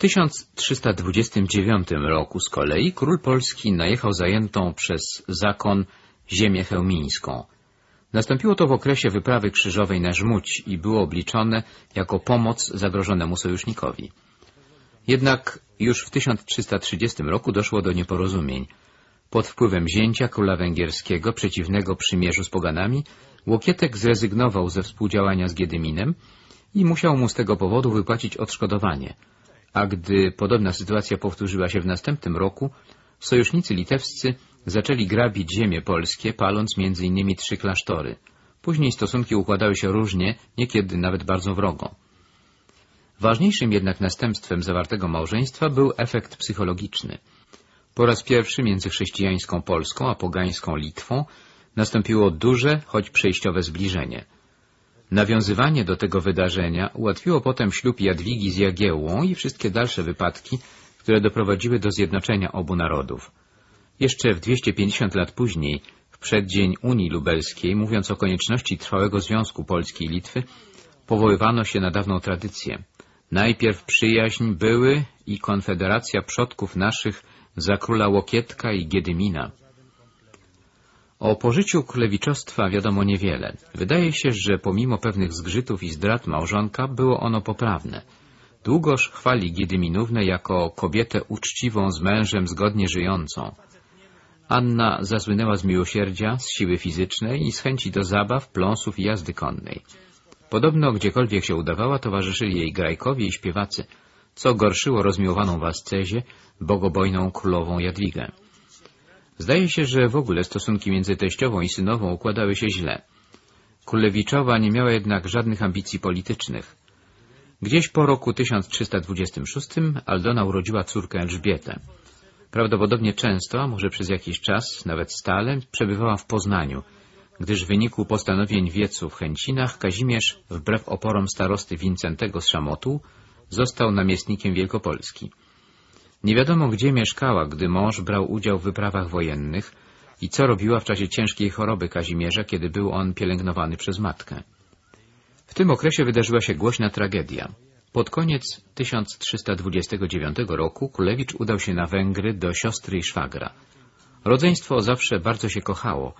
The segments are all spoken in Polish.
1329 roku z kolei król Polski najechał zajętą przez zakon ziemię chełmińską. Nastąpiło to w okresie wyprawy krzyżowej na Żmudź i było obliczone jako pomoc zagrożonemu sojusznikowi. Jednak już w 1330 roku doszło do nieporozumień. Pod wpływem zięcia króla węgierskiego przeciwnego przymierzu z poganami, Łokietek zrezygnował ze współdziałania z Giedyminem i musiał mu z tego powodu wypłacić odszkodowanie. A gdy podobna sytuacja powtórzyła się w następnym roku, sojusznicy litewscy zaczęli grabić ziemie polskie, paląc innymi trzy klasztory. Później stosunki układały się różnie, niekiedy nawet bardzo wrogo. Ważniejszym jednak następstwem zawartego małżeństwa był efekt psychologiczny. Po raz pierwszy między chrześcijańską Polską a pogańską Litwą nastąpiło duże, choć przejściowe zbliżenie. Nawiązywanie do tego wydarzenia ułatwiło potem ślub Jadwigi z Jagiełłą i wszystkie dalsze wypadki, które doprowadziły do zjednoczenia obu narodów. Jeszcze w 250 lat później, w przeddzień Unii Lubelskiej, mówiąc o konieczności trwałego związku Polski i Litwy, powoływano się na dawną tradycję. Najpierw przyjaźń były i konfederacja przodków naszych za króla Łokietka i Giedymina. O pożyciu królewiczostwa wiadomo niewiele. Wydaje się, że pomimo pewnych zgrzytów i zdrad małżonka było ono poprawne. Długoż chwali Giedyminównę jako kobietę uczciwą z mężem zgodnie żyjącą. Anna zasłynęła z miłosierdzia, z siły fizycznej i z chęci do zabaw, pląsów i jazdy konnej. Podobno gdziekolwiek się udawała, towarzyszyli jej grajkowie i śpiewacy, co gorszyło rozmiłowaną Wascezie, bogobojną królową Jadwigę. Zdaje się, że w ogóle stosunki między teściową i synową układały się źle. Królewiczowa nie miała jednak żadnych ambicji politycznych. Gdzieś po roku 1326 Aldona urodziła córkę Elżbietę. Prawdopodobnie często, a może przez jakiś czas, nawet stale, przebywała w Poznaniu, gdyż w wyniku postanowień wiecu w Chęcinach Kazimierz, wbrew oporom starosty Wincentego z Szamotu, został namiestnikiem Wielkopolski. Nie wiadomo, gdzie mieszkała, gdy mąż brał udział w wyprawach wojennych i co robiła w czasie ciężkiej choroby Kazimierza, kiedy był on pielęgnowany przez matkę. W tym okresie wydarzyła się głośna tragedia. Pod koniec 1329 roku Kulewicz udał się na Węgry do siostry i szwagra. Rodzeństwo zawsze bardzo się kochało,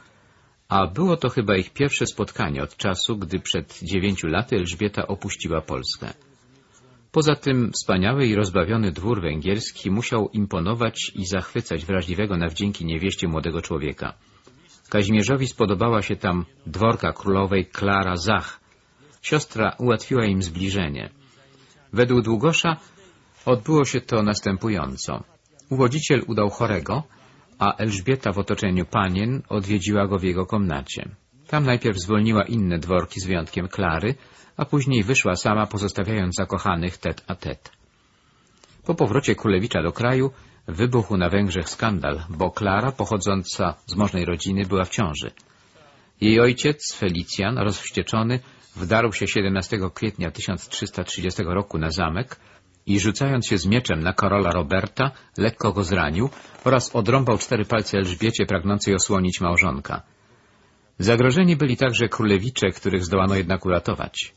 a było to chyba ich pierwsze spotkanie od czasu, gdy przed dziewięciu laty Elżbieta opuściła Polskę. Poza tym wspaniały i rozbawiony dwór węgierski musiał imponować i zachwycać wrażliwego na wdzięki niewieście młodego człowieka. Kazimierzowi spodobała się tam dworka królowej Klara Zach. Siostra ułatwiła im zbliżenie. Według Długosza odbyło się to następująco. Uwodziciel udał chorego, a Elżbieta w otoczeniu panien odwiedziła go w jego komnacie. Tam najpierw zwolniła inne dworki z wyjątkiem Klary, a później wyszła sama, pozostawiając zakochanych tet a tet. Po powrocie królewicza do kraju wybuchł na Węgrzech skandal, bo Klara, pochodząca z możnej rodziny, była w ciąży. Jej ojciec, Felicjan, rozwścieczony, wdarł się 17 kwietnia 1330 roku na zamek i rzucając się z mieczem na Karola Roberta, lekko go zranił oraz odrąbał cztery palce Elżbiecie pragnącej osłonić małżonka. Zagrożeni byli także królewicze, których zdołano jednak uratować.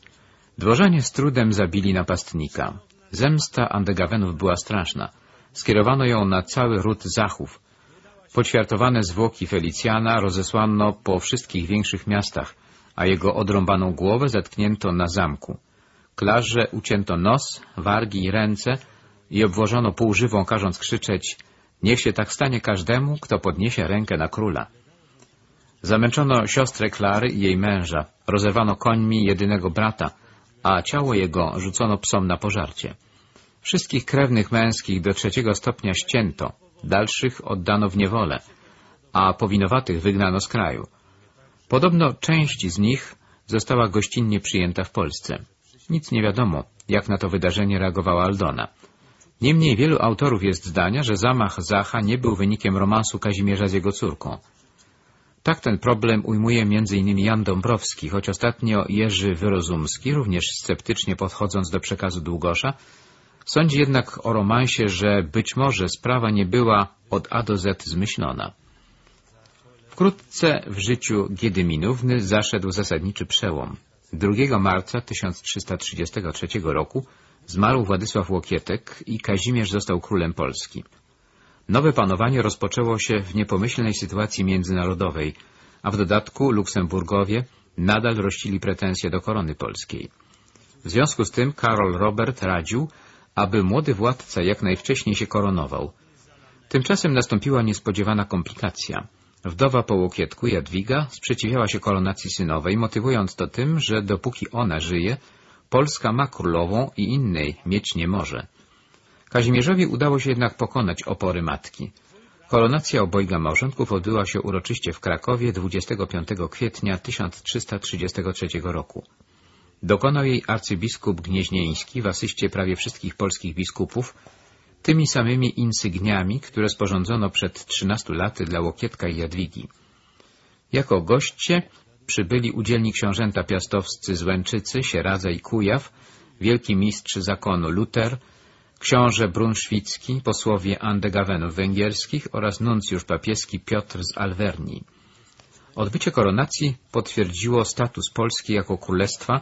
Dworzanie z trudem zabili napastnika. Zemsta Andegawenów była straszna. Skierowano ją na cały ród Zachów. Poćwiartowane zwłoki Felicjana rozesłano po wszystkich większych miastach, a jego odrąbaną głowę zatknięto na zamku. Klarze ucięto nos, wargi i ręce i obwożono półżywą, każąc krzyczeć Niech się tak stanie każdemu, kto podniesie rękę na króla. Zamęczono siostrę Klary i jej męża, rozerwano końmi jedynego brata, a ciało jego rzucono psom na pożarcie. Wszystkich krewnych męskich do trzeciego stopnia ścięto, dalszych oddano w niewolę, a powinowatych wygnano z kraju. Podobno część z nich została gościnnie przyjęta w Polsce. Nic nie wiadomo, jak na to wydarzenie reagowała Aldona. Niemniej wielu autorów jest zdania, że zamach Zacha nie był wynikiem romansu Kazimierza z jego córką. Tak ten problem ujmuje m.in. Jan Dąbrowski, choć ostatnio Jerzy Wyrozumski, również sceptycznie podchodząc do przekazu Długosza, sądzi jednak o romansie, że być może sprawa nie była od A do Z zmyślona. Wkrótce w życiu Giedyminówny zaszedł zasadniczy przełom. 2 marca 1333 roku Zmarł Władysław Łokietek i Kazimierz został królem Polski. Nowe panowanie rozpoczęło się w niepomyślnej sytuacji międzynarodowej, a w dodatku Luksemburgowie nadal rościli pretensje do korony polskiej. W związku z tym Karol Robert radził, aby młody władca jak najwcześniej się koronował. Tymczasem nastąpiła niespodziewana komplikacja. Wdowa po Łokietku, Jadwiga, sprzeciwiała się koronacji synowej, motywując to tym, że dopóki ona żyje, Polska ma królową i innej mieć nie może. Kazimierzowi udało się jednak pokonać opory matki. Koronacja obojga małżonków odbyła się uroczyście w Krakowie 25 kwietnia 1333 roku. Dokonał jej arcybiskup Gnieźnieński w asyście prawie wszystkich polskich biskupów, tymi samymi insygniami, które sporządzono przed 13 laty dla Łokietka i Jadwigi. Jako goście przybyli udzielni książęta piastowscy z Łęczycy, Sieradza i Kujaw, wielki mistrz zakonu Luter, książę Brunszwicki, posłowie Andegawenów węgierskich oraz nuncjusz papieski Piotr z Alverni. Odbycie koronacji potwierdziło status Polski jako królestwa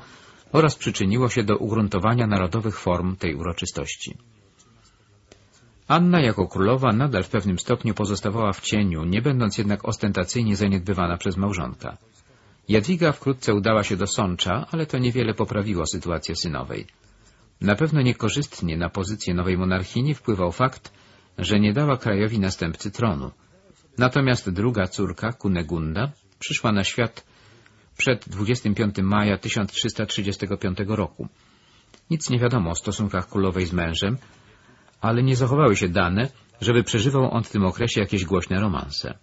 oraz przyczyniło się do ugruntowania narodowych form tej uroczystości. Anna jako królowa nadal w pewnym stopniu pozostawała w cieniu, nie będąc jednak ostentacyjnie zaniedbywana przez małżonka. Jadwiga wkrótce udała się do Sącza, ale to niewiele poprawiło sytuację synowej. Na pewno niekorzystnie na pozycję nowej monarchini wpływał fakt, że nie dała krajowi następcy tronu. Natomiast druga córka, Kunegunda, przyszła na świat przed 25 maja 1335 roku. Nic nie wiadomo o stosunkach królowej z mężem, ale nie zachowały się dane, żeby przeżywał on w tym okresie jakieś głośne romanse.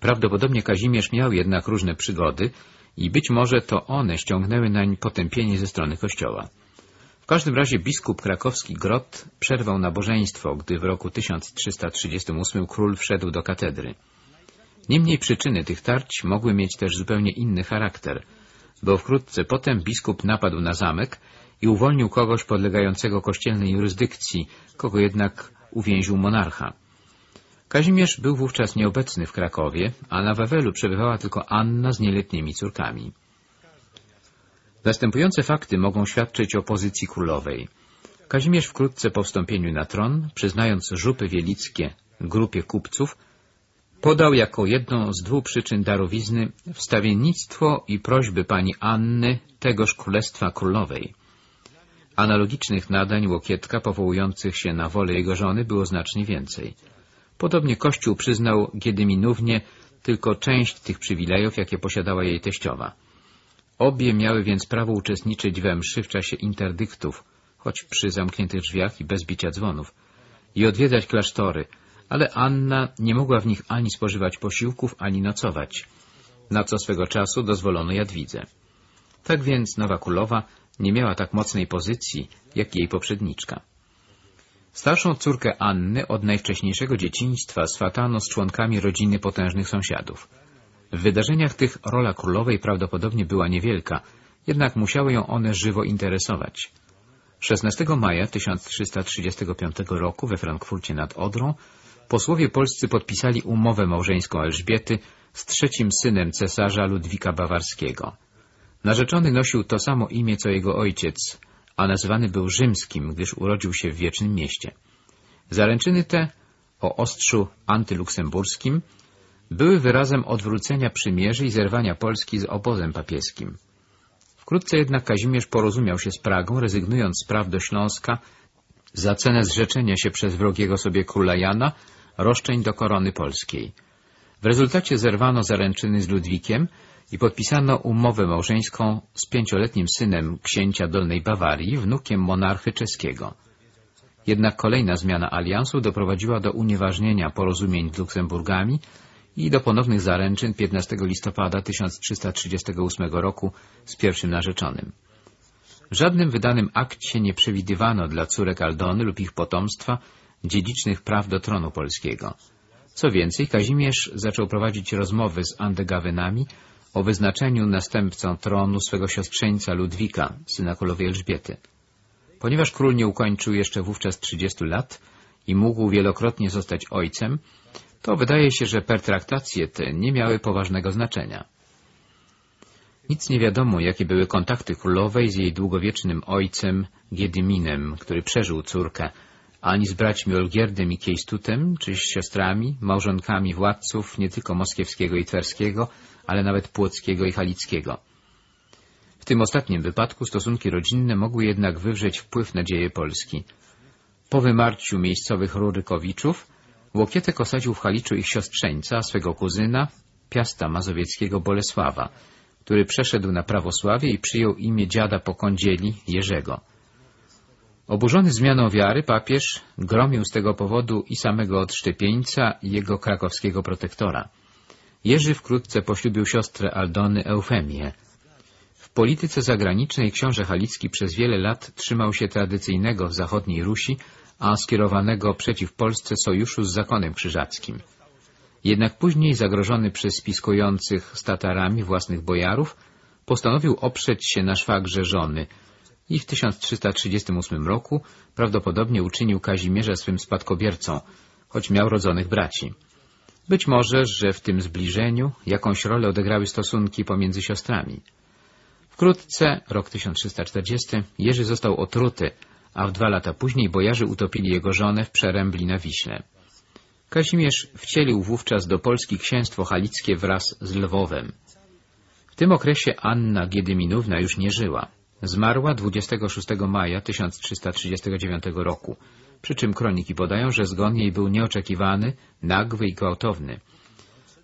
Prawdopodobnie Kazimierz miał jednak różne przygody i być może to one ściągnęły nań potępienie ze strony kościoła. Każdym razie biskup krakowski Grot przerwał nabożeństwo, gdy w roku 1338 król wszedł do katedry. Niemniej przyczyny tych tarć mogły mieć też zupełnie inny charakter, bo wkrótce potem biskup napadł na zamek i uwolnił kogoś podlegającego kościelnej jurysdykcji, kogo jednak uwięził monarcha. Kazimierz był wówczas nieobecny w Krakowie, a na Wawelu przebywała tylko Anna z nieletnimi córkami. Następujące fakty mogą świadczyć o pozycji królowej. Kazimierz wkrótce po wstąpieniu na tron, przyznając żupy wielickie grupie kupców, podał jako jedną z dwóch przyczyn darowizny wstawiennictwo i prośby pani Anny tegoż królestwa królowej. Analogicznych nadań Łokietka powołujących się na wolę jego żony było znacznie więcej. Podobnie Kościół przyznał Giedyminównie tylko część tych przywilejów, jakie posiadała jej teściowa. Obie miały więc prawo uczestniczyć we mszy w czasie interdyktów, choć przy zamkniętych drzwiach i bez bicia dzwonów, i odwiedzać klasztory, ale Anna nie mogła w nich ani spożywać posiłków, ani nocować, na co swego czasu dozwolono Jadwidze. Tak więc Nowa Królowa nie miała tak mocnej pozycji, jak jej poprzedniczka. Starszą córkę Anny od najwcześniejszego dzieciństwa swatano z członkami rodziny potężnych sąsiadów. W wydarzeniach tych rola królowej prawdopodobnie była niewielka, jednak musiały ją one żywo interesować. 16 maja 1335 roku we Frankfurcie nad Odrą posłowie polscy podpisali umowę małżeńską Elżbiety z trzecim synem cesarza Ludwika Bawarskiego. Narzeczony nosił to samo imię co jego ojciec, a nazywany był rzymskim, gdyż urodził się w wiecznym mieście. Zaręczyny te o ostrzu antyluksemburskim były wyrazem odwrócenia przymierzy i zerwania Polski z obozem papieskim. Wkrótce jednak Kazimierz porozumiał się z Pragą, rezygnując z praw do Śląska za cenę zrzeczenia się przez wrogiego sobie króla Jana roszczeń do korony polskiej. W rezultacie zerwano zaręczyny z Ludwikiem i podpisano umowę małżeńską z pięcioletnim synem księcia Dolnej Bawarii, wnukiem monarchy czeskiego. Jednak kolejna zmiana aliansu doprowadziła do unieważnienia porozumień z Luksemburgami i do ponownych zaręczyn 15 listopada 1338 roku z pierwszym narzeczonym. W żadnym wydanym akcie nie przewidywano dla córek Aldony lub ich potomstwa dziedzicznych praw do tronu polskiego. Co więcej, Kazimierz zaczął prowadzić rozmowy z Andegawenami o wyznaczeniu następcą tronu swego siostrzeńca Ludwika, syna królowej Elżbiety. Ponieważ król nie ukończył jeszcze wówczas 30 lat i mógł wielokrotnie zostać ojcem, to wydaje się, że pertraktacje te nie miały poważnego znaczenia. Nic nie wiadomo, jakie były kontakty królowej z jej długowiecznym ojcem Giedyminem, który przeżył córkę, ani z braćmi Olgierdem i Kiejstutem, czy z siostrami, małżonkami władców nie tylko moskiewskiego i twerskiego, ale nawet płockiego i halickiego. W tym ostatnim wypadku stosunki rodzinne mogły jednak wywrzeć wpływ na dzieje Polski. Po wymarciu miejscowych Rurykowiczów Łokietek osadził w Haliczu ich siostrzeńca, swego kuzyna, piasta mazowieckiego Bolesława, który przeszedł na prawosławie i przyjął imię dziada po kądzieli Jerzego. Oburzony zmianą wiary, papież gromił z tego powodu i samego odszczepieńca i jego krakowskiego protektora. Jerzy wkrótce poślubił siostrę Aldony Eufemię. Polityce zagranicznej książę Halicki przez wiele lat trzymał się tradycyjnego w zachodniej Rusi, a skierowanego przeciw Polsce sojuszu z zakonem krzyżackim. Jednak później, zagrożony przez spiskujących z Tatarami własnych bojarów, postanowił oprzeć się na szwagrze żony i w 1338 roku prawdopodobnie uczynił Kazimierza swym spadkobiercą, choć miał rodzonych braci. Być może, że w tym zbliżeniu jakąś rolę odegrały stosunki pomiędzy siostrami. Wkrótce, rok 1340, Jerzy został otruty, a w dwa lata później bojarzy utopili jego żonę w przerębli na Wiśle. Kazimierz wcielił wówczas do Polski księstwo halickie wraz z Lwowem. W tym okresie Anna Giedyminówna już nie żyła. Zmarła 26 maja 1339 roku, przy czym kroniki podają, że zgon jej był nieoczekiwany, nagły i gwałtowny.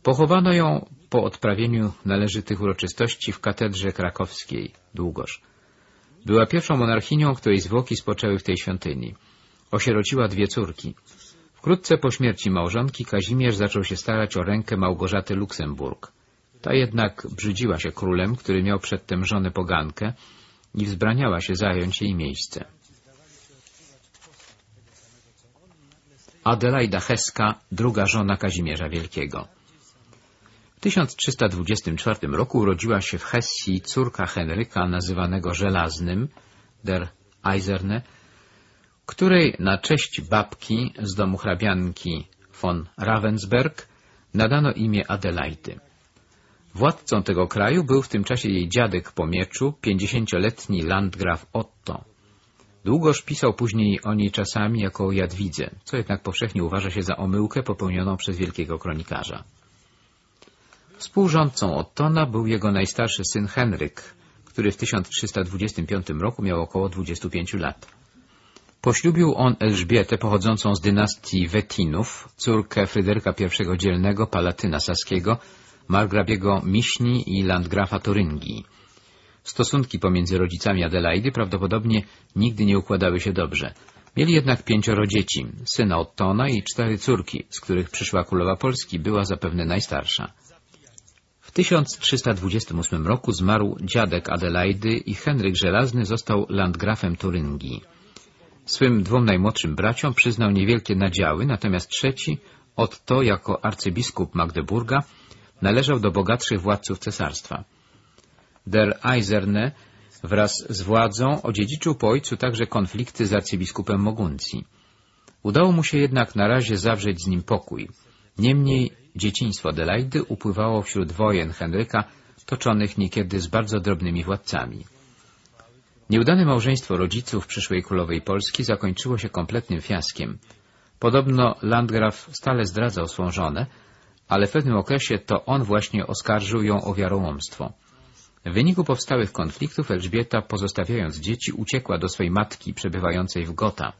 Pochowano ją po odprawieniu należytych uroczystości w katedrze krakowskiej, Długosz. Była pierwszą monarchinią, której zwłoki spoczęły w tej świątyni. Osierociła dwie córki. Wkrótce po śmierci małżonki Kazimierz zaczął się starać o rękę Małgorzaty Luksemburg. Ta jednak brzydziła się królem, który miał przedtem żonę pogankę i wzbraniała się zająć jej miejsce. Adelaida Heska, druga żona Kazimierza Wielkiego. W 1324 roku urodziła się w Hesji córka Henryka, nazywanego Żelaznym, der Eiserne, której na cześć babki z domu hrabianki von Ravensberg nadano imię Adelaidy. Władcą tego kraju był w tym czasie jej dziadek po mieczu, pięćdziesięcioletni landgraf Otto. Długoż pisał później o niej czasami jako o Jadwidze, co jednak powszechnie uważa się za omyłkę popełnioną przez wielkiego kronikarza. Współrządcą Ottona był jego najstarszy syn Henryk, który w 1325 roku miał około 25 lat. Poślubił on Elżbietę pochodzącą z dynastii Wettinów, córkę Fryderyka I Dzielnego, Palatyna Saskiego, margrabiego Miśni i landgrafa Toryngii. Stosunki pomiędzy rodzicami Adelaidy prawdopodobnie nigdy nie układały się dobrze. Mieli jednak pięcioro dzieci, syna Ottona i cztery córki, z których przyszła królowa Polski była zapewne najstarsza. W 1328 roku zmarł dziadek Adelaidy i Henryk Żelazny został landgrafem Turyngii. Swym dwóm najmłodszym braciom przyznał niewielkie nadziały, natomiast trzeci, Otto jako arcybiskup Magdeburga, należał do bogatszych władców cesarstwa. Der Eiserne wraz z władzą odziedziczył po ojcu także konflikty z arcybiskupem Moguncji. Udało mu się jednak na razie zawrzeć z nim pokój. Niemniej dzieciństwo Adelaidy upływało wśród wojen Henryka, toczonych niekiedy z bardzo drobnymi władcami. Nieudane małżeństwo rodziców przyszłej królowej Polski zakończyło się kompletnym fiaskiem. Podobno Landgraf stale zdradzał swą żonę, ale w pewnym okresie to on właśnie oskarżył ją o wiarołomstwo. W wyniku powstałych konfliktów Elżbieta, pozostawiając dzieci, uciekła do swej matki przebywającej w Gotha.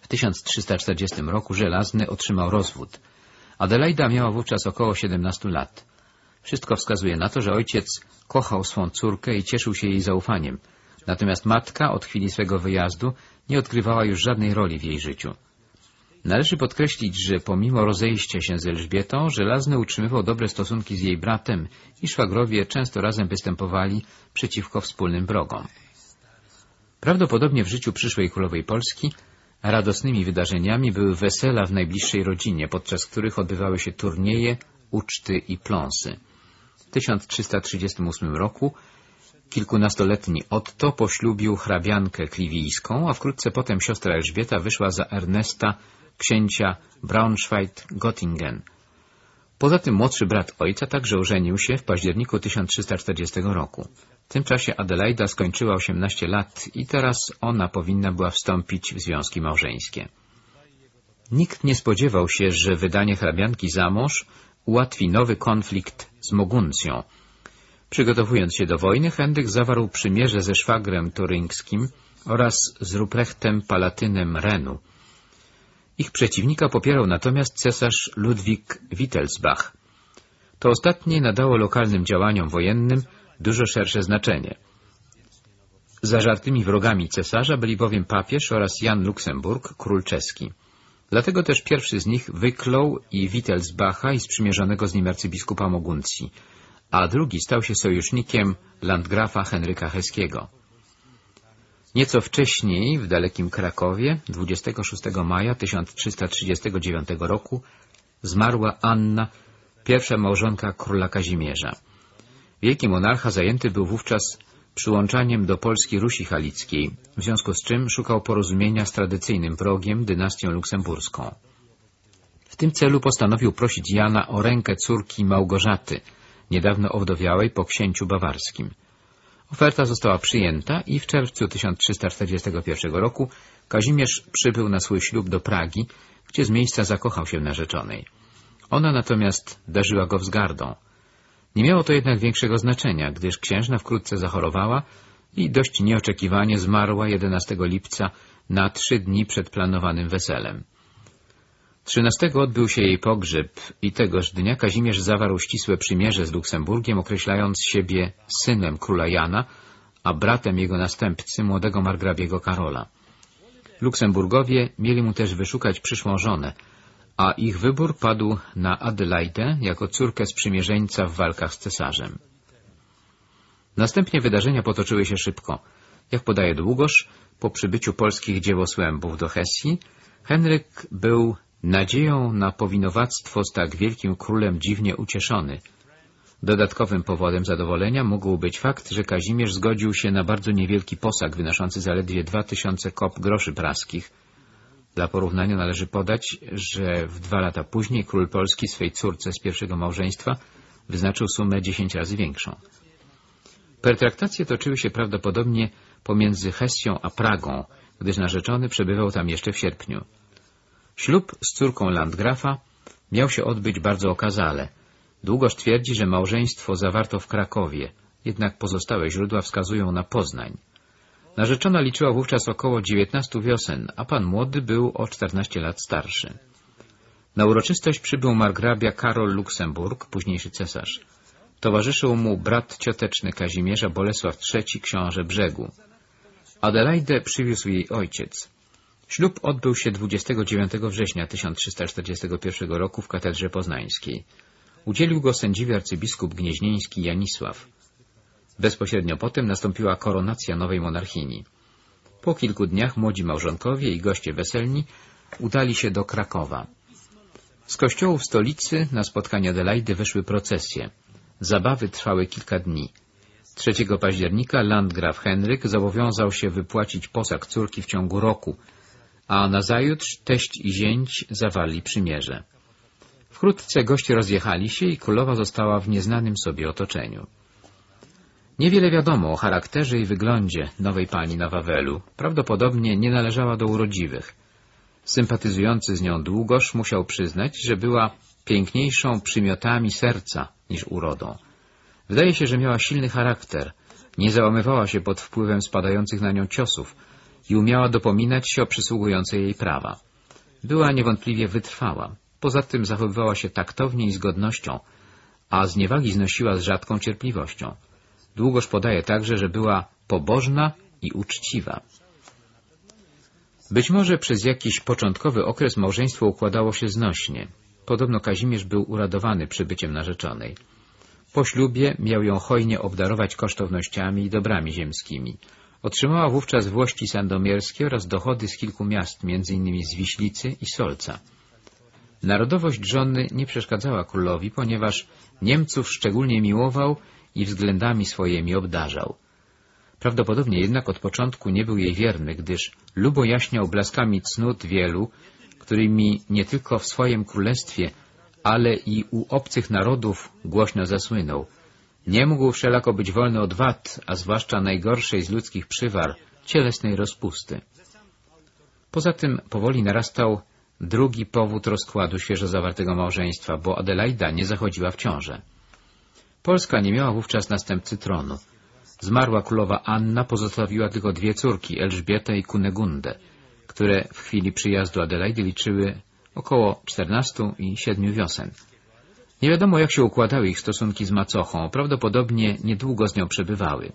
W 1340 roku Żelazny otrzymał rozwód. Adelaida miała wówczas około 17 lat. Wszystko wskazuje na to, że ojciec kochał swą córkę i cieszył się jej zaufaniem. Natomiast matka od chwili swego wyjazdu nie odgrywała już żadnej roli w jej życiu. Należy podkreślić, że pomimo rozejścia się z Elżbietą, Żelazny utrzymywał dobre stosunki z jej bratem i szwagrowie często razem występowali przeciwko wspólnym wrogom. Prawdopodobnie w życiu przyszłej królowej Polski radosnymi wydarzeniami były wesela w najbliższej rodzinie, podczas których odbywały się turnieje, uczty i pląsy. W 1338 roku kilkunastoletni Otto poślubił hrabiankę kliwijską, a wkrótce potem siostra Elżbieta wyszła za Ernesta księcia Braunschweig-Gottingen. Poza tym młodszy brat ojca także ożenił się w październiku 1340 roku. W tym czasie Adelaida skończyła 18 lat i teraz ona powinna była wstąpić w związki małżeńskie. Nikt nie spodziewał się, że wydanie hrabianki za mąż ułatwi nowy konflikt z Moguncją. Przygotowując się do wojny, Henryk zawarł przymierze ze szwagrem turyńskim oraz z Ruprechtem Palatynem Renu. Ich przeciwnika popierał natomiast cesarz Ludwik Wittelsbach. To ostatnie nadało lokalnym działaniom wojennym dużo szersze znaczenie. Zażartymi wrogami cesarza byli bowiem papież oraz Jan Luksemburg, król czeski. Dlatego też pierwszy z nich wyklął i Wittelsbacha i sprzymierzonego z nim arcybiskupa Moguncji, a drugi stał się sojusznikiem landgrafa Henryka Heskiego. Nieco wcześniej, w dalekim Krakowie, 26 maja 1339 roku, zmarła Anna, pierwsza małżonka króla Kazimierza. Wielki monarcha zajęty był wówczas przyłączaniem do Polski Rusi Halickiej, w związku z czym szukał porozumienia z tradycyjnym wrogiem, dynastią luksemburską. W tym celu postanowił prosić Jana o rękę córki Małgorzaty, niedawno owdowiałej po księciu bawarskim. Oferta została przyjęta i w czerwcu 1341 roku Kazimierz przybył na swój ślub do Pragi, gdzie z miejsca zakochał się narzeczonej. Ona natomiast darzyła go wzgardą. Nie miało to jednak większego znaczenia, gdyż księżna wkrótce zachorowała i dość nieoczekiwanie zmarła 11 lipca na trzy dni przed planowanym weselem. 13 odbył się jej pogrzeb i tegoż dnia Kazimierz zawarł ścisłe przymierze z Luksemburgiem, określając siebie synem króla Jana, a bratem jego następcy, młodego margrabiego Karola. Luksemburgowie mieli mu też wyszukać przyszłą żonę, a ich wybór padł na Adelaidę jako córkę sprzymierzeńca w walkach z cesarzem. Następnie wydarzenia potoczyły się szybko. Jak podaje Długosz, po przybyciu polskich dziewosłębów do Hesji, Henryk był nadzieją na powinowactwo z tak wielkim królem dziwnie ucieszony. Dodatkowym powodem zadowolenia mógł być fakt, że Kazimierz zgodził się na bardzo niewielki posag wynoszący zaledwie dwa tysiące kop groszy praskich, dla porównania należy podać, że w dwa lata później król Polski swej córce z pierwszego małżeństwa wyznaczył sumę dziesięć razy większą. Pertraktacje toczyły się prawdopodobnie pomiędzy Hesją a Pragą, gdyż narzeczony przebywał tam jeszcze w sierpniu. Ślub z córką Landgrafa miał się odbyć bardzo okazale. Długoż twierdzi, że małżeństwo zawarto w Krakowie, jednak pozostałe źródła wskazują na Poznań. Narzeczona liczyła wówczas około 19 wiosen, a pan młody był o 14 lat starszy. Na uroczystość przybył margrabia Karol Luksemburg, późniejszy cesarz. Towarzyszył mu brat cioteczny Kazimierza Bolesław III, książę Brzegu. Adelaidę przywiózł jej ojciec. Ślub odbył się 29 września 1341 roku w katedrze poznańskiej. Udzielił go sędziwy arcybiskup gnieźnieński Janisław. Bezpośrednio potem nastąpiła koronacja nowej monarchini. Po kilku dniach młodzi małżonkowie i goście weselni udali się do Krakowa. Z kościołu w stolicy na spotkanie Adelaidy wyszły procesje. Zabawy trwały kilka dni. 3 października landgraf Henryk zobowiązał się wypłacić posag córki w ciągu roku, a nazajutrz teść i zięć zawarli przymierze. Wkrótce goście rozjechali się i królowa została w nieznanym sobie otoczeniu. Niewiele wiadomo o charakterze i wyglądzie nowej pani na Wawelu. Prawdopodobnie nie należała do urodziwych. Sympatyzujący z nią Długosz musiał przyznać, że była piękniejszą przymiotami serca niż urodą. Wydaje się, że miała silny charakter, nie załamywała się pod wpływem spadających na nią ciosów i umiała dopominać się o przysługujące jej prawa. Była niewątpliwie wytrwała. Poza tym zachowywała się taktownie i z godnością, a z niewagi znosiła z rzadką cierpliwością. Długoż podaje także, że była pobożna i uczciwa. Być może przez jakiś początkowy okres małżeństwo układało się znośnie. Podobno Kazimierz był uradowany przybyciem narzeczonej. Po ślubie miał ją hojnie obdarować kosztownościami i dobrami ziemskimi. Otrzymała wówczas włości sandomierskie oraz dochody z kilku miast, m.in. z Wiślicy i Solca. Narodowość żony nie przeszkadzała królowi, ponieważ Niemców szczególnie miłował i względami swojemi obdarzał. Prawdopodobnie jednak od początku nie był jej wierny, gdyż lubo jaśniał blaskami cnót wielu, którymi nie tylko w swoim królestwie, ale i u obcych narodów głośno zasłynął. Nie mógł wszelako być wolny od wad, a zwłaszcza najgorszej z ludzkich przywar, cielesnej rozpusty. Poza tym powoli narastał drugi powód rozkładu świeżo zawartego małżeństwa, bo Adelaida nie zachodziła w ciążę. Polska nie miała wówczas następcy tronu. Zmarła królowa Anna pozostawiła tylko dwie córki, Elżbietę i Kunegundę, które w chwili przyjazdu Adelaidy liczyły około 14 i 7 wiosen. Nie wiadomo, jak się układały ich stosunki z macochą, prawdopodobnie niedługo z nią przebywały.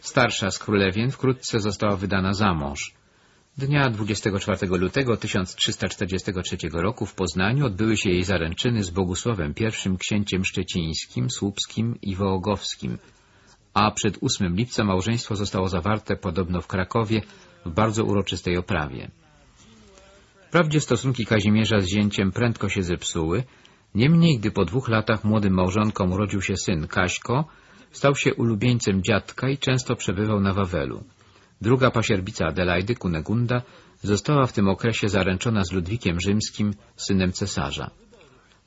Starsza z królewien wkrótce została wydana za mąż. Dnia 24 lutego 1343 roku w Poznaniu odbyły się jej zaręczyny z Bogusławem I księciem szczecińskim, słupskim i wołogowskim, a przed 8 lipca małżeństwo zostało zawarte podobno w Krakowie w bardzo uroczystej oprawie. Wprawdzie stosunki Kazimierza z zięciem prędko się zepsuły, niemniej gdy po dwóch latach młodym małżonkom urodził się syn Kaśko, stał się ulubieńcem dziadka i często przebywał na Wawelu. Druga pasierbica Adelaidy, Kunegunda, została w tym okresie zaręczona z Ludwikiem Rzymskim, synem cesarza.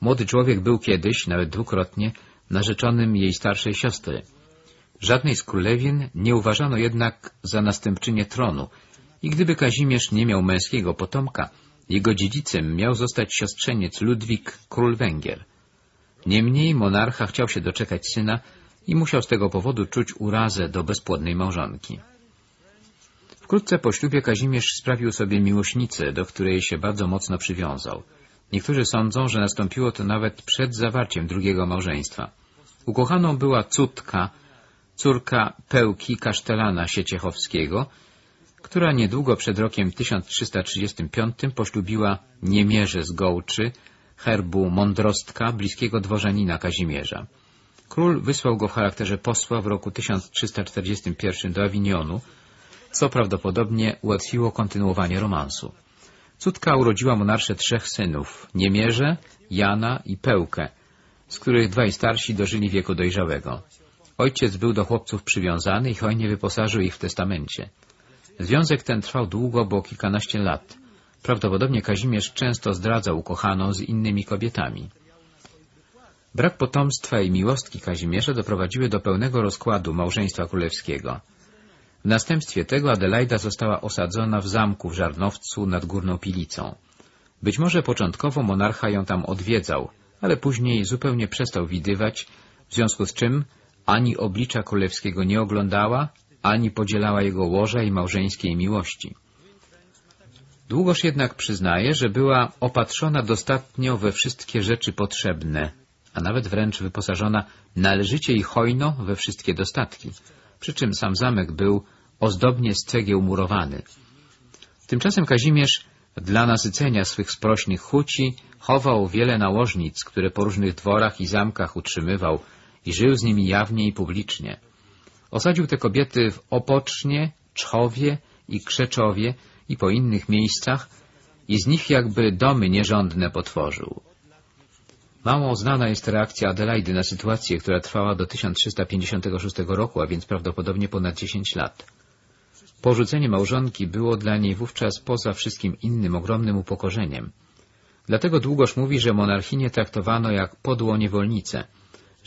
Młody człowiek był kiedyś, nawet dwukrotnie, narzeczonym jej starszej siostry. Żadnej z królewien nie uważano jednak za następczynię tronu i gdyby Kazimierz nie miał męskiego potomka, jego dziedzicem miał zostać siostrzeniec Ludwik, król Węgier. Niemniej monarcha chciał się doczekać syna i musiał z tego powodu czuć urazę do bezpłodnej małżonki. Wkrótce po ślubie Kazimierz sprawił sobie miłośnicę, do której się bardzo mocno przywiązał. Niektórzy sądzą, że nastąpiło to nawet przed zawarciem drugiego małżeństwa. Ukochaną była Cutka, córka Pełki Kasztelana Sieciechowskiego, która niedługo przed rokiem 1335 poślubiła Niemierze z Gołczy, herbu Mądrostka, bliskiego dworzanina Kazimierza. Król wysłał go w charakterze posła w roku 1341 do Awinionu, co prawdopodobnie ułatwiło kontynuowanie romansu. Cudka urodziła monarsze trzech synów, Niemierze, Jana i Pełkę, z których dwaj starsi dożyli wieku dojrzałego. Ojciec był do chłopców przywiązany i hojnie wyposażył ich w testamencie. Związek ten trwał długo, bo kilkanaście lat. Prawdopodobnie Kazimierz często zdradzał ukochaną z innymi kobietami. Brak potomstwa i miłostki Kazimierza doprowadziły do pełnego rozkładu małżeństwa królewskiego. W następstwie tego Adelaida została osadzona w zamku w Żarnowcu nad Górną Pilicą. Być może początkowo monarcha ją tam odwiedzał, ale później zupełnie przestał widywać, w związku z czym ani oblicza królewskiego nie oglądała, ani podzielała jego łoża i małżeńskiej miłości. Długoż jednak przyznaje, że była opatrzona dostatnio we wszystkie rzeczy potrzebne, a nawet wręcz wyposażona należycie i hojno we wszystkie dostatki, przy czym sam zamek był ozdobnie z cegieł murowany. Tymczasem Kazimierz dla nasycenia swych sprośnych chuci chował wiele nałożnic, które po różnych dworach i zamkach utrzymywał i żył z nimi jawnie i publicznie. Osadził te kobiety w Opocznie, Czchowie i Krzeczowie i po innych miejscach i z nich jakby domy nierządne potworzył. Mało znana jest reakcja Adelaidy na sytuację, która trwała do 1356 roku, a więc prawdopodobnie ponad 10 lat. Porzucenie małżonki było dla niej wówczas poza wszystkim innym ogromnym upokorzeniem. Dlatego długoż mówi, że monarchinię traktowano jak podłą niewolnicę.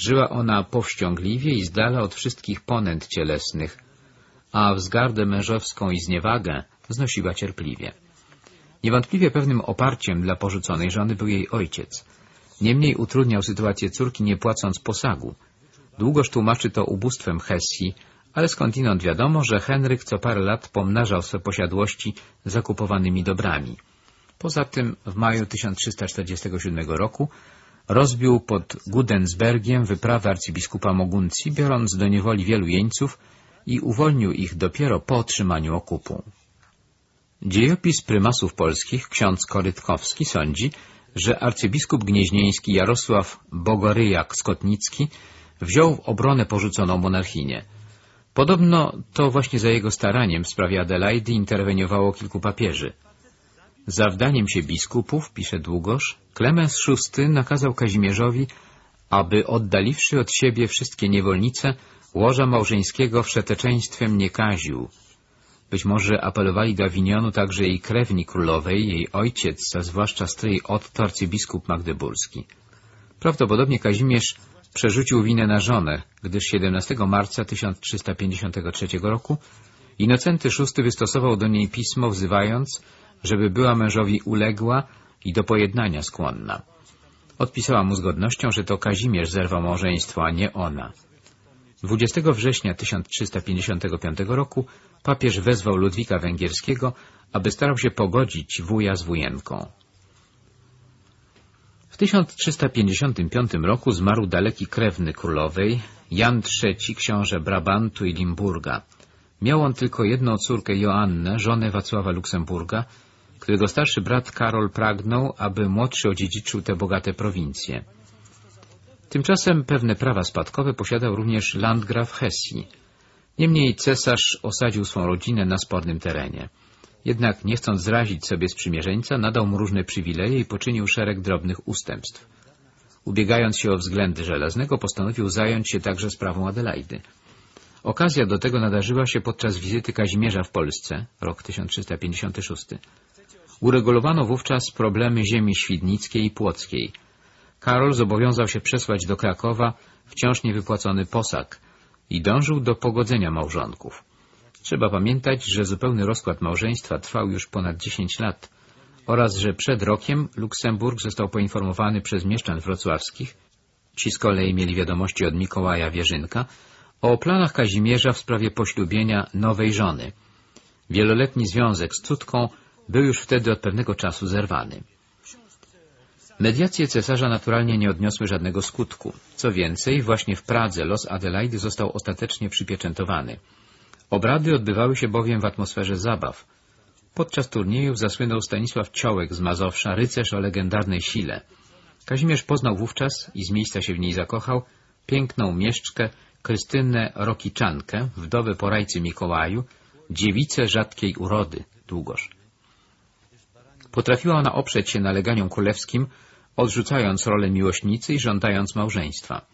Żyła ona powściągliwie i z dala od wszystkich ponęt cielesnych, a wzgardę mężowską i zniewagę znosiła cierpliwie. Niewątpliwie pewnym oparciem dla porzuconej żony był jej ojciec. Niemniej utrudniał sytuację córki nie płacąc posagu. Długoż tłumaczy to ubóstwem Hesji, ale skądinąd wiadomo, że Henryk co parę lat pomnażał swe posiadłości zakupowanymi dobrami. Poza tym w maju 1347 roku rozbił pod Gudensbergiem wyprawę arcybiskupa Moguncji, biorąc do niewoli wielu jeńców i uwolnił ich dopiero po otrzymaniu okupu. Dziejopis prymasów polskich, ksiądz Korytkowski, sądzi, że arcybiskup gnieźnieński Jarosław Bogoryjak-Skotnicki wziął w obronę porzuconą monarchinię. Podobno to właśnie za jego staraniem w sprawie Adelaidy interweniowało kilku papieży. Zawdaniem się biskupów, pisze Długosz, Klemens VI nakazał Kazimierzowi, aby oddaliwszy od siebie wszystkie niewolnice, łoża małżeńskiego wszeteczeństwem nie kaził. Być może apelowali do Awinionu także jej krewni królowej, jej ojciec, a zwłaszcza stryj Otto arcybiskup magdeburski. Prawdopodobnie Kazimierz przerzucił winę na żonę, gdyż 17 marca 1353 roku Inocenty VI wystosował do niej pismo wzywając, żeby była mężowi uległa i do pojednania skłonna. Odpisała mu z godnością, że to Kazimierz zerwał małżeństwo, a nie ona. 20 września 1355 roku papież wezwał Ludwika Węgierskiego, aby starał się pogodzić wuja z wujenką. W 1355 roku zmarł daleki krewny królowej, Jan III, książę Brabantu i Limburga. Miał on tylko jedną córkę Joannę, żonę Wacława Luksemburga, którego starszy brat Karol pragnął, aby młodszy odziedziczył te bogate prowincje. Tymczasem pewne prawa spadkowe posiadał również landgraf Hesji. Niemniej cesarz osadził swą rodzinę na spornym terenie. Jednak nie chcąc zrazić sobie sprzymierzeńca, nadał mu różne przywileje i poczynił szereg drobnych ustępstw. Ubiegając się o względy żelaznego, postanowił zająć się także sprawą Adelaidy. Okazja do tego nadarzyła się podczas wizyty Kazimierza w Polsce, rok 1356. Uregulowano wówczas problemy ziemi świdnickiej i płockiej. Karol zobowiązał się przesłać do Krakowa wciąż niewypłacony posag i dążył do pogodzenia małżonków. Trzeba pamiętać, że zupełny rozkład małżeństwa trwał już ponad 10 lat oraz że przed rokiem Luksemburg został poinformowany przez mieszczan wrocławskich, ci z kolei mieli wiadomości od Mikołaja Wierzynka, o planach Kazimierza w sprawie poślubienia nowej żony. Wieloletni związek z cudką był już wtedy od pewnego czasu zerwany. Mediacje cesarza naturalnie nie odniosły żadnego skutku. Co więcej, właśnie w Pradze los Adelaidy został ostatecznie przypieczętowany. Obrady odbywały się bowiem w atmosferze zabaw. Podczas turniejów zasłynął Stanisław Ciołek z Mazowsza, rycerz o legendarnej sile. Kazimierz poznał wówczas i z miejsca się w niej zakochał piękną mieszczkę Krystynę Rokiczankę, wdowę po rajcy Mikołaju, dziewicę rzadkiej urody, Długosz. Potrafiła ona oprzeć się naleganiom królewskim, odrzucając rolę miłośnicy i żądając małżeństwa.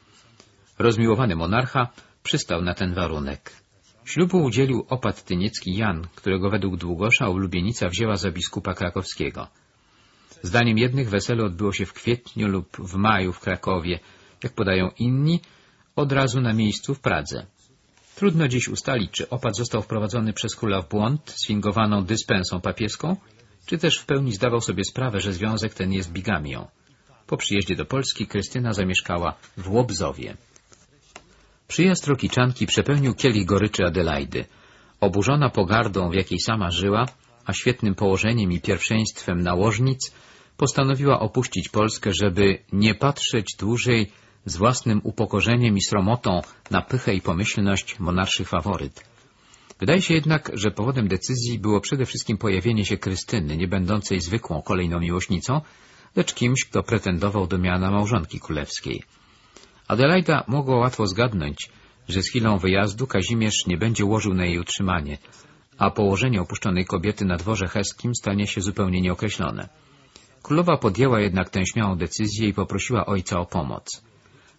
Rozmiłowany monarcha przystał na ten warunek. Ślubu udzielił opat tyniecki Jan, którego według Długosza ulubienica wzięła za biskupa krakowskiego. Zdaniem jednych wesele odbyło się w kwietniu lub w maju w Krakowie, jak podają inni, od razu na miejscu w Pradze. Trudno dziś ustalić, czy opat został wprowadzony przez króla w błąd, sfingowaną dyspensą papieską, czy też w pełni zdawał sobie sprawę, że związek ten jest bigamią. Po przyjeździe do Polski Krystyna zamieszkała w Łobzowie. Przyjazd Rokiczanki przepełnił kielich goryczy Adelaidy. Oburzona pogardą, w jakiej sama żyła, a świetnym położeniem i pierwszeństwem nałożnic, postanowiła opuścić Polskę, żeby nie patrzeć dłużej z własnym upokorzeniem i sromotą na pychę i pomyślność monarszych faworyt. Wydaje się jednak, że powodem decyzji było przede wszystkim pojawienie się Krystyny, nie będącej zwykłą kolejną miłośnicą, lecz kimś, kto pretendował do miana małżonki królewskiej. Adelaida mogła łatwo zgadnąć, że z chwilą wyjazdu Kazimierz nie będzie łożył na jej utrzymanie, a położenie opuszczonej kobiety na dworze heskim stanie się zupełnie nieokreślone. Królowa podjęła jednak tę śmiałą decyzję i poprosiła ojca o pomoc.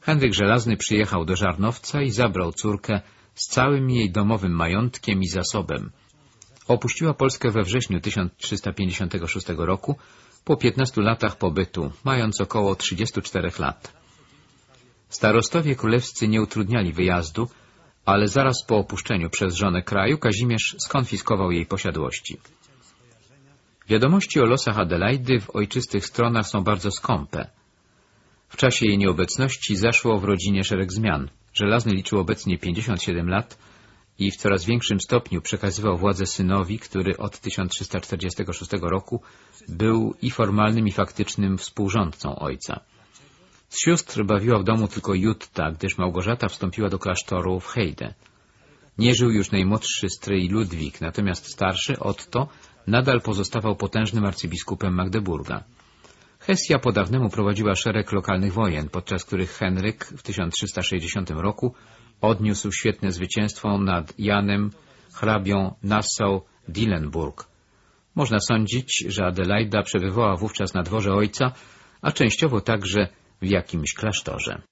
Henryk Żelazny przyjechał do Żarnowca i zabrał córkę z całym jej domowym majątkiem i zasobem. Opuściła Polskę we wrześniu 1356 roku, po 15 latach pobytu, mając około 34 lat. Starostowie królewscy nie utrudniali wyjazdu, ale zaraz po opuszczeniu przez żonę kraju Kazimierz skonfiskował jej posiadłości. Wiadomości o losach Adelaidy w ojczystych stronach są bardzo skąpe. W czasie jej nieobecności zaszło w rodzinie szereg zmian. Żelazny liczył obecnie 57 lat i w coraz większym stopniu przekazywał władzę synowi, który od 1346 roku był i formalnym, i faktycznym współrządcą ojca. Z sióstr bawiła w domu tylko Jutta, gdyż Małgorzata wstąpiła do klasztoru w Hejde. Nie żył już najmłodszy stryj Ludwik, natomiast starszy, Otto, nadal pozostawał potężnym arcybiskupem Magdeburga. Hesja po dawnemu prowadziła szereg lokalnych wojen, podczas których Henryk w 1360 roku odniósł świetne zwycięstwo nad Janem, hrabią Nassau-Dillenburg. Można sądzić, że Adelaida przebywała wówczas na dworze ojca, a częściowo także w jakimś klasztorze.